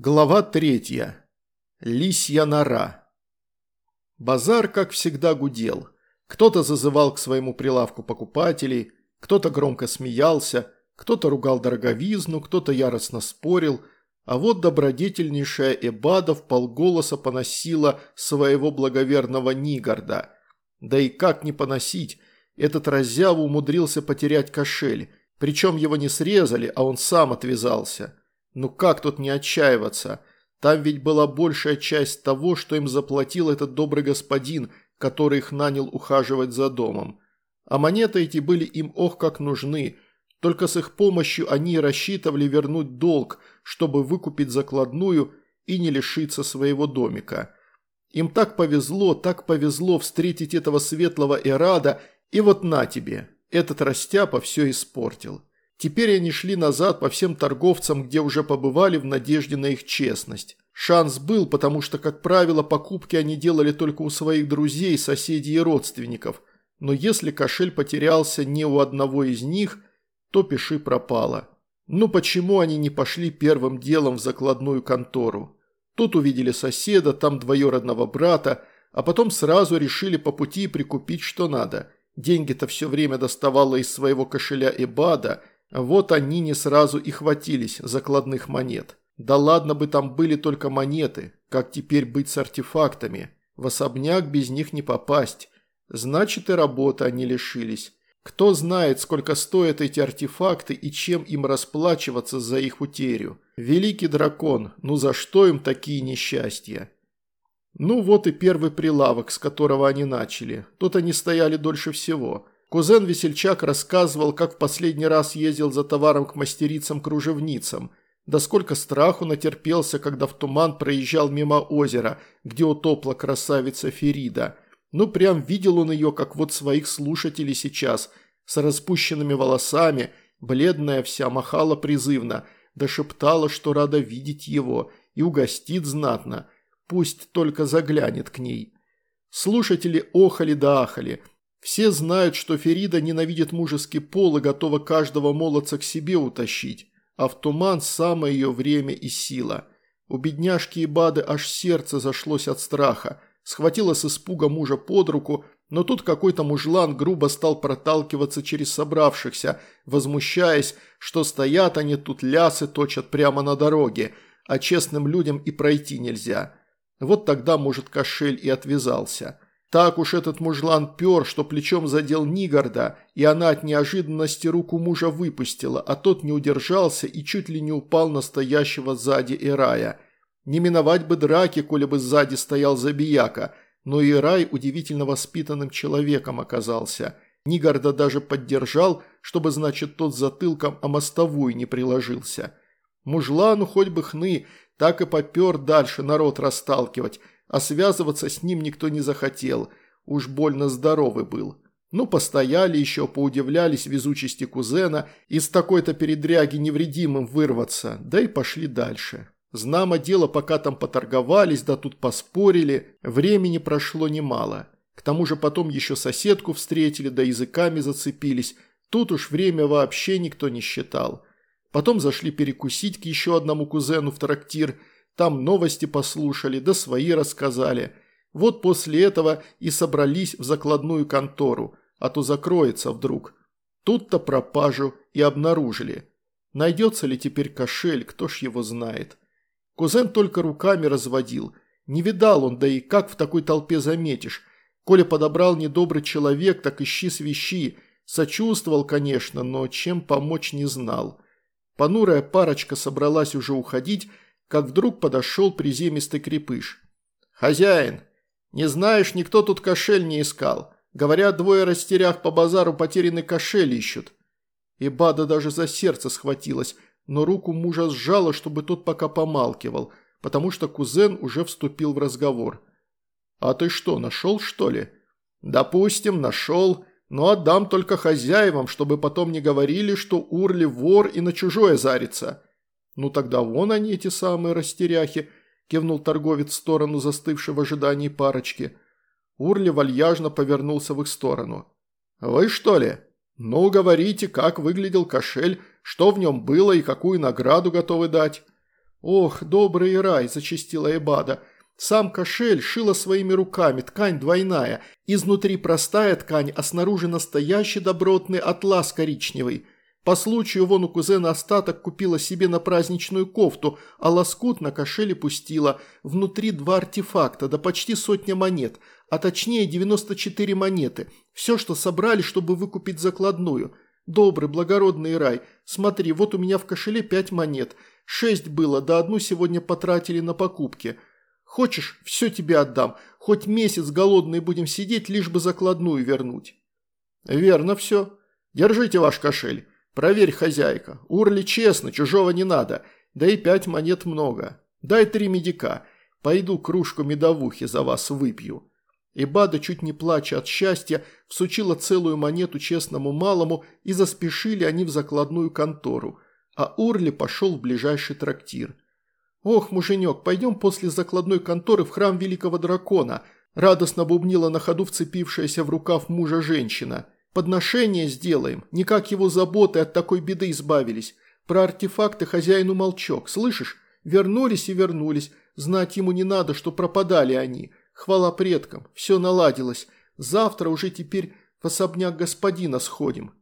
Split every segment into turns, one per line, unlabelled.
Глава третья. Лисья нора. Базар, как всегда, гудел. Кто-то зазывал к своему прилавку покупателей, кто-то громко смеялся, кто-то ругал дороговизну, кто-то яростно спорил, а вот добродетельнейшая Эбада в полголоса поносила своего благоверного Нигарда. Да и как не поносить, этот раззяву умудрился потерять кошель, причем его не срезали, а он сам отвязался – ну как тут не отчаиваться? Там ведь была большая часть того, что им заплатил этот добрый господин, который их нанял ухаживать за домом. А монеты эти были им ох как нужны. Только с их помощью они рассчитывали вернуть долг, чтобы выкупить закладную и не лишиться своего домика. Им так повезло, так повезло встретить этого светлого Эрада, и вот на тебе, этот растяпа все испортил. Теперь они шли назад по всем торговцам, где уже побывали в надежде на их честность. Шанс был, потому что, как правило, покупки они делали только у своих друзей, соседей и родственников. Но если кошель потерялся не у одного из них, то пиши пропало. Ну почему они не пошли первым делом в закладную контору? Тут увидели соседа, там двоюродного брата, а потом сразу решили по пути прикупить что надо. Деньги-то все время доставало из своего кошеля Эбада – вот они не сразу и хватились закладных монет. Да ладно бы там были только монеты, как теперь быть с артефактами. В особняк без них не попасть. Значит и работы они лишились. Кто знает, сколько стоят эти артефакты и чем им расплачиваться за их утерю. Великий дракон, ну за что им такие несчастья? Ну вот и первый прилавок, с которого они начали. Тут они стояли дольше всего – Кузен-весельчак рассказывал, как в последний раз ездил за товаром к мастерицам-кружевницам. Да сколько страху натерпелся, когда в туман проезжал мимо озера, где утопла красавица Ферида. Ну, прям видел он ее, как вот своих слушателей сейчас, с распущенными волосами, бледная вся, махала призывно, да шептала, что рада видеть его и угостит знатно, пусть только заглянет к ней. Слушатели охали да ахали – все знают, что Ферида ненавидит мужеский пол и готова каждого молодца к себе утащить, а в туман самое ее время и сила. У бедняжки Ибады аж сердце зашлось от страха, схватила с испуга мужа под руку, но тут какой-то мужлан грубо стал проталкиваться через собравшихся, возмущаясь, что стоят они тут лясы точат прямо на дороге, а честным людям и пройти нельзя. Вот тогда, может, кошель и отвязался. Так уж этот мужлан пер, что плечом задел Нигарда, и она от неожиданности руку мужа выпустила, а тот не удержался и чуть ли не упал настоящего сзади Ирая. Не миновать бы драки, коли бы сзади стоял забияка, но Ирай удивительно воспитанным человеком оказался. Нигарда даже поддержал, чтобы, значит, тот затылком о мостовую не приложился. Мужлану хоть бы хны, так и попер дальше народ расталкивать – а связываться с ним никто не захотел, уж больно здоровый был. Ну, постояли еще, поудивлялись везучести кузена, из такой-то передряги невредимым вырваться, да и пошли дальше. Знамо дело, пока там поторговались, да тут поспорили, времени прошло немало. К тому же потом еще соседку встретили, да языками зацепились, тут уж время вообще никто не считал. Потом зашли перекусить к еще одному кузену в трактир – там новости послушали, да свои рассказали. Вот после этого и собрались в закладную контору, а то закроется вдруг. Тут-то пропажу и обнаружили. Найдется ли теперь кошель, кто ж его знает. Кузен только руками разводил. Не видал он, да и как в такой толпе заметишь. Коля подобрал недобрый человек, так ищи свищи. Сочувствовал, конечно, но чем помочь не знал. Понурая парочка собралась уже уходить, как вдруг подошел приземистый крепыш. «Хозяин, не знаешь, никто тут кошель не искал. Говорят, двое растерях по базару потерянный кошель ищут». И Бада даже за сердце схватилась, но руку мужа сжала, чтобы тот пока помалкивал, потому что кузен уже вступил в разговор. «А ты что, нашел, что ли?» «Допустим, нашел, но отдам только хозяевам, чтобы потом не говорили, что Урли вор и на чужое зарится. «Ну тогда вон они, эти самые растеряхи», – кивнул торговец в сторону застывшей в ожидании парочки. Урли вальяжно повернулся в их сторону. «Вы что ли? Ну, говорите, как выглядел кошель, что в нем было и какую награду готовы дать». «Ох, добрый рай!» – зачастила Эбада. Сам кошель шила своими руками, ткань двойная. Изнутри простая ткань, а снаружи настоящий добротный атлас коричневый. По случаю вон у кузена остаток купила себе на праздничную кофту, а лоскут на кошеле пустила. Внутри два артефакта, да почти сотня монет, а точнее 94 монеты. Все, что собрали, чтобы выкупить закладную. Добрый, благородный рай. Смотри, вот у меня в кошеле пять монет. Шесть было, да одну сегодня потратили на покупки. Хочешь, все тебе отдам. Хоть месяц голодные будем сидеть, лишь бы закладную вернуть». «Верно все. Держите ваш кошель. Проверь, хозяйка. Урли честно, чужого не надо. Да и пять монет много. Дай три медика. Пойду кружку медовухи за вас выпью». И Бада, чуть не плача от счастья, всучила целую монету честному малому, и заспешили они в закладную контору. А Урли пошел в ближайший трактир. «Ох, муженек, пойдем после закладной конторы в храм великого дракона», радостно бубнила на ходу вцепившаяся в рукав мужа женщина. «Подношение сделаем, никак его заботы от такой беды избавились. Про артефакты хозяину молчок, слышишь? Вернулись и вернулись, знать ему не надо, что пропадали они. Хвала предкам, все наладилось. Завтра уже теперь в особняк господина сходим».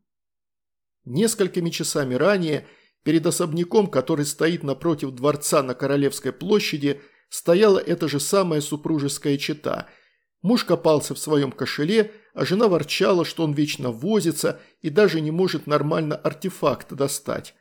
Несколькими часами ранее Перед особняком, который стоит напротив дворца на Королевской площади, стояла эта же самая супружеская чета. Муж копался в своем кошеле, а жена ворчала, что он вечно возится и даже не может нормально артефакт достать.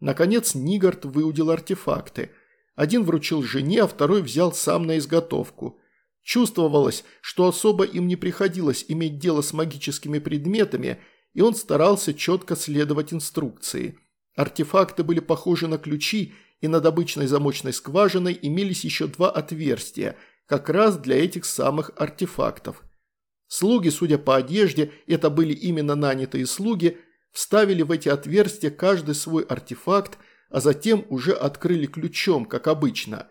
Наконец Нигард выудил артефакты. Один вручил жене, а второй взял сам на изготовку. Чувствовалось, что особо им не приходилось иметь дело с магическими предметами, и он старался четко следовать инструкции – Артефакты были похожи на ключи, и над обычной замочной скважиной имелись еще два отверстия, как раз для этих самых артефактов. Слуги, судя по одежде, это были именно нанятые слуги, вставили в эти отверстия каждый свой артефакт, а затем уже открыли ключом, как обычно.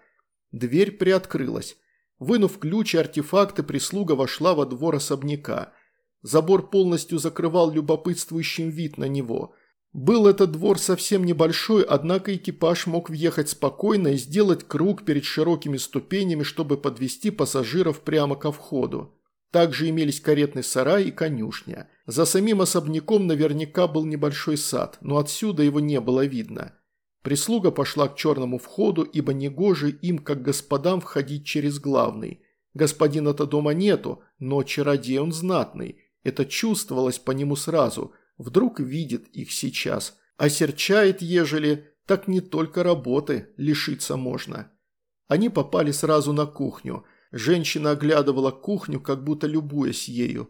Дверь приоткрылась. Вынув ключ и артефакты, прислуга вошла во двор особняка. Забор полностью закрывал любопытствующим вид на него – был этот двор совсем небольшой, однако экипаж мог въехать спокойно и сделать круг перед широкими ступенями, чтобы подвести пассажиров прямо ко входу. Также имелись каретный сарай и конюшня. За самим особняком наверняка был небольшой сад, но отсюда его не было видно. Прислуга пошла к черному входу, ибо негоже им, как господам, входить через главный. Господина-то дома нету, но чародей он знатный. Это чувствовалось по нему сразу – Вдруг видит их сейчас. Осерчает, ежели, так не только работы лишиться можно. Они попали сразу на кухню. Женщина оглядывала кухню, как будто любуясь ею.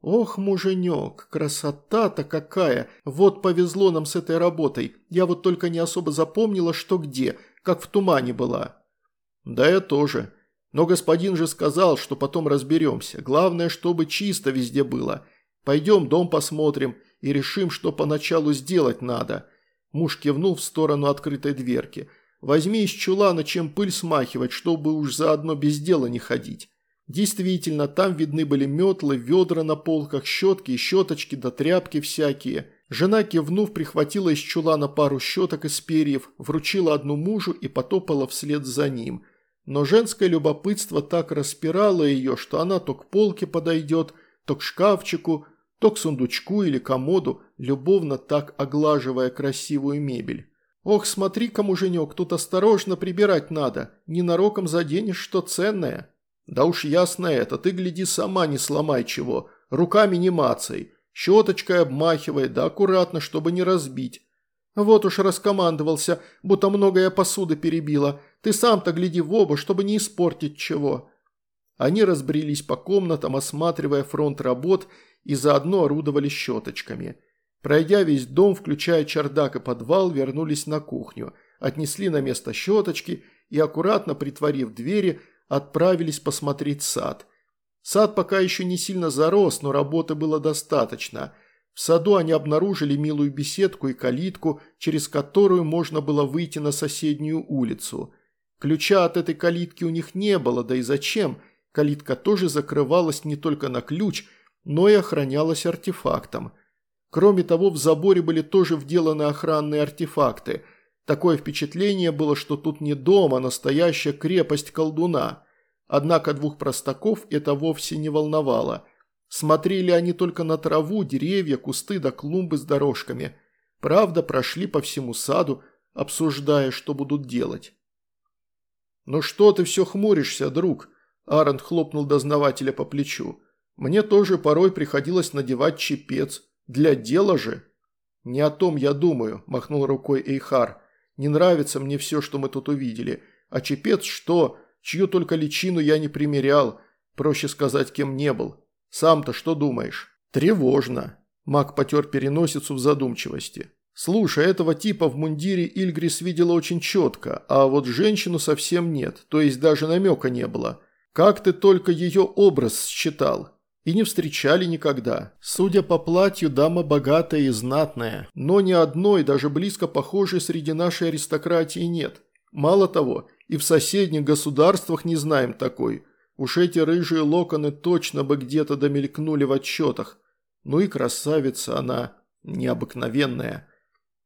«Ох, муженек, красота-то какая! Вот повезло нам с этой работой. Я вот только не особо запомнила, что где, как в тумане была». «Да я тоже. Но господин же сказал, что потом разберемся. Главное, чтобы чисто везде было. Пойдем дом посмотрим и решим, что поначалу сделать надо». Муж кивнул в сторону открытой дверки. «Возьми из чулана, чем пыль смахивать, чтобы уж заодно без дела не ходить». Действительно, там видны были метлы, ведра на полках, щетки и щеточки да тряпки всякие. Жена, кивнув, прихватила из чулана пару щеток из перьев, вручила одну мужу и потопала вслед за ним. Но женское любопытство так распирало ее, что она то к полке подойдет, то к шкафчику, то к сундучку или комоду, любовно так оглаживая красивую мебель. «Ох, смотри-ка, муженек, тут осторожно прибирать надо, ненароком заденешь что ценное». «Да уж ясно это, ты гляди сама, не сломай чего, руками не мацай, щеточкой обмахивай, да аккуратно, чтобы не разбить». «Вот уж раскомандовался, будто многое посуды перебила, ты сам-то гляди в оба, чтобы не испортить чего». Они разбрелись по комнатам, осматривая фронт работ и заодно орудовали щеточками. Пройдя весь дом, включая чердак и подвал, вернулись на кухню, отнесли на место щеточки и, аккуратно притворив двери, отправились посмотреть сад. Сад пока еще не сильно зарос, но работы было достаточно. В саду они обнаружили милую беседку и калитку, через которую можно было выйти на соседнюю улицу. Ключа от этой калитки у них не было, да и зачем? Калитка тоже закрывалась не только на ключ – но и охранялась артефактом. Кроме того, в заборе были тоже вделаны охранные артефакты. Такое впечатление было, что тут не дом, а настоящая крепость колдуна. Однако двух простаков это вовсе не волновало. Смотрели они только на траву, деревья, кусты да клумбы с дорожками. Правда, прошли по всему саду, обсуждая, что будут делать. «Ну что ты все хмуришься, друг?» Аарон хлопнул дознавателя по плечу. «Мне тоже порой приходилось надевать чепец. Для дела же». «Не о том я думаю», – махнул рукой Эйхар. «Не нравится мне все, что мы тут увидели. А чепец что? Чью только личину я не примерял. Проще сказать, кем не был. Сам-то что думаешь?» «Тревожно». Маг потер переносицу в задумчивости. «Слушай, этого типа в мундире Ильгрис видела очень четко, а вот женщину совсем нет, то есть даже намека не было. Как ты только ее образ считал?» И не встречали никогда. Судя по платью, дама богатая и знатная, но ни одной, даже близко похожей среди нашей аристократии нет. Мало того, и в соседних государствах не знаем такой. Уж эти рыжие локоны точно бы где-то домелькнули в отчетах. Ну и красавица она необыкновенная.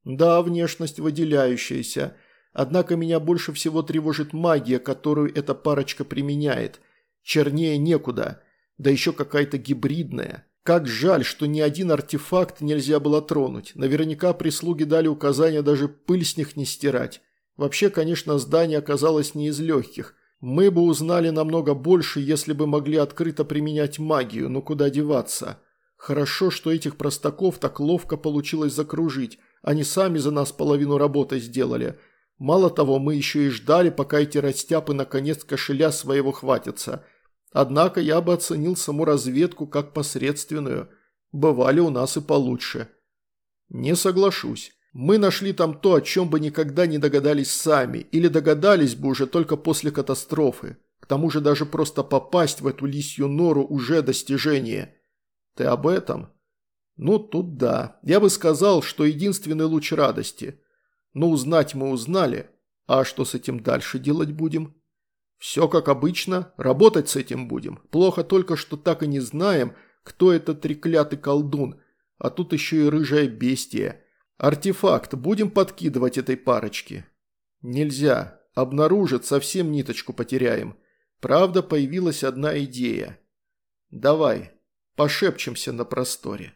Да, внешность выделяющаяся. Однако меня больше всего тревожит магия, которую эта парочка применяет. Чернее некуда. Да еще какая-то гибридная. Как жаль, что ни один артефакт нельзя было тронуть. Наверняка прислуги дали указание даже пыль с них не стирать. Вообще, конечно, здание оказалось не из легких. Мы бы узнали намного больше, если бы могли открыто применять магию, но куда деваться. Хорошо, что этих простаков так ловко получилось закружить. Они сами за нас половину работы сделали. Мало того, мы еще и ждали, пока эти растяпы наконец кошеля своего хватятся. Однако я бы оценил саму разведку как посредственную. Бывали у нас и получше. Не соглашусь. Мы нашли там то, о чем бы никогда не догадались сами, или догадались бы уже только после катастрофы. К тому же даже просто попасть в эту лисью нору уже достижение. Ты об этом? Ну, тут да. Я бы сказал, что единственный луч радости. Но узнать мы узнали. А что с этим дальше делать будем? Все как обычно, работать с этим будем. Плохо только, что так и не знаем, кто этот треклятый колдун. А тут еще и рыжая бестия. Артефакт будем подкидывать этой парочке. Нельзя. Обнаружит, совсем ниточку потеряем. Правда, появилась одна идея. Давай, пошепчемся на просторе.